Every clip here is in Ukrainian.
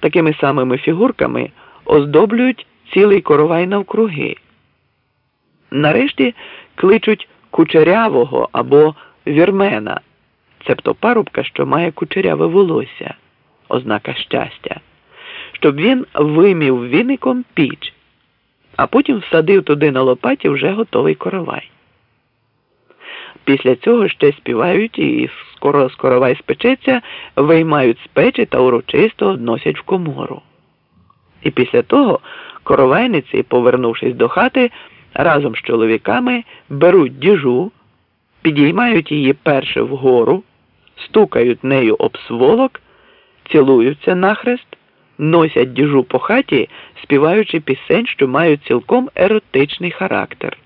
такими самими фігурками оздоблюють цілий коровай навкруги. Нарешті кличуть кучерявого або вірмена, цебто парубка, що має кучеряве волосся, ознака щастя, щоб він вимів віником піч, а потім всадив туди на лопаті вже готовий коровай. Після цього ще співають і скоро скоровай спечеться, виймають з печі та урочисто односять в комору. І після того коровайниці, повернувшись до хати, разом з чоловіками беруть діжу, підіймають її перше вгору, стукають нею об сволок, цілуються нахрест, носять діжу по хаті, співаючи пісень, що мають цілком еротичний характер.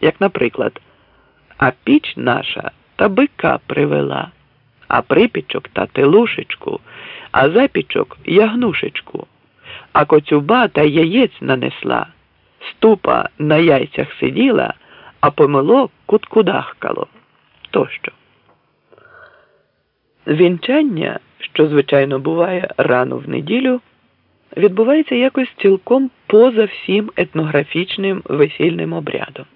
Як, наприклад, а піч наша та бика привела, а припічок та телушечку, а запічок ягнушечку, а коцюба та яєць нанесла, ступа на яйцях сиділа, а помило куткудахкало тощо. Вінчання, що звичайно буває рано в неділю, відбувається якось цілком поза всім етнографічним весільним обрядом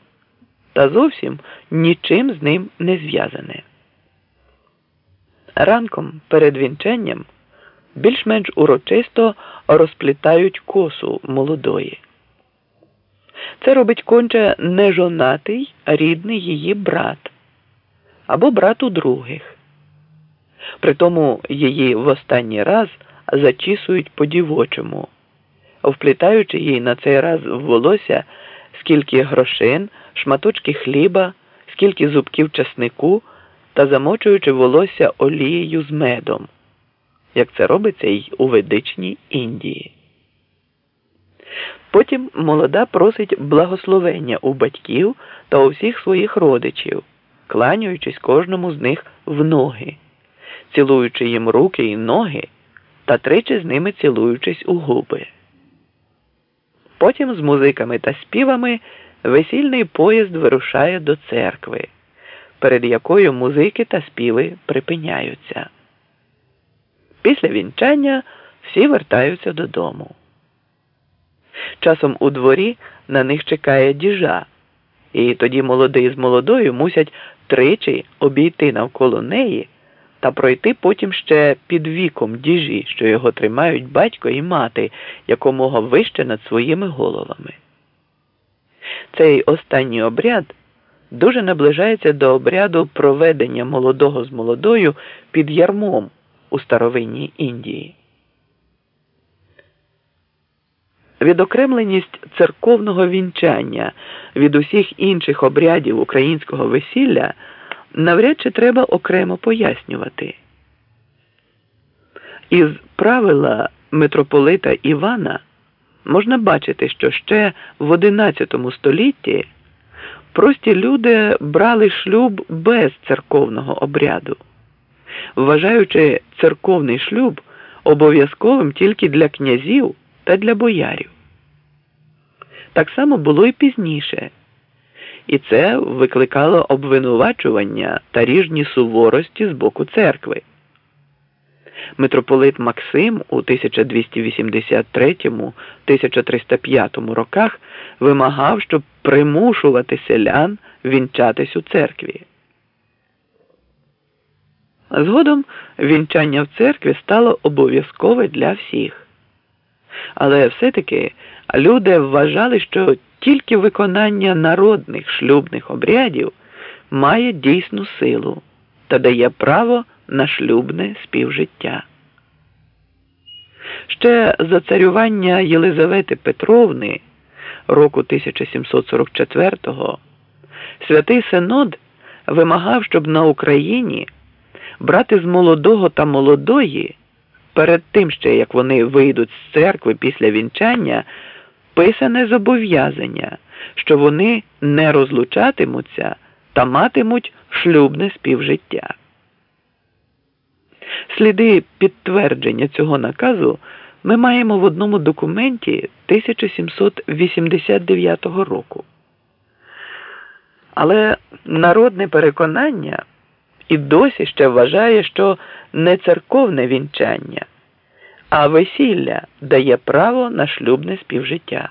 та зовсім нічим з ним не зв'язане. Ранком перед вінчанням більш-менш урочисто розплітають косу молодої. Це робить конче нежонатий рідний її брат або брат у других. Притому її в останній раз зачісують по дівочому, вплітаючи їй на цей раз в волосся скільки грошин шматочки хліба, скільки зубків часнику та замочуючи волосся олією з медом, як це робиться й у ведичній Індії. Потім молода просить благословення у батьків та у всіх своїх родичів, кланяючись кожному з них в ноги, цілуючи їм руки і ноги та тричі з ними цілуючись у губи. Потім з музиками та співами весільний поїзд вирушає до церкви, перед якою музики та співи припиняються. Після вінчання всі вертаються додому. Часом у дворі на них чекає діжа, і тоді молодий з молодою мусять тричі обійти навколо неї та пройти потім ще під віком діжі, що його тримають батько і мати якомога вище над своїми головами. Цей останній обряд дуже наближається до обряду проведення молодого з молодою під ярмом у старовинній Індії. Відокремленість церковного вінчання від усіх інших обрядів українського весілля навряд чи треба окремо пояснювати. Із правила митрополита Івана можна бачити, що ще в XI столітті прості люди брали шлюб без церковного обряду, вважаючи церковний шлюб обов'язковим тільки для князів та для боярів. Так само було і пізніше, і це викликало обвинувачування та ріжні суворості з боку церкви митрополит Максим у 1283-1305 роках вимагав, щоб примушувати селян вінчатись у церкві. Згодом вінчання в церкві стало обов'язкове для всіх. Але все-таки люди вважали, що тільки виконання народних шлюбних обрядів має дійсну силу та дає право на шлюбне співжиття. Ще за царювання Єлизавети Петровни року 1744-го святий Синод вимагав, щоб на Україні брати з молодого та молодої перед тим ще як вони вийдуть з церкви після вінчання писане зобов'язання, що вони не розлучатимуться та матимуть шлюбне співжиття. Сліди підтвердження цього наказу ми маємо в одному документі 1789 року. Але народне переконання і досі ще вважає, що не церковне вінчання, а весілля дає право на шлюбне співжиття.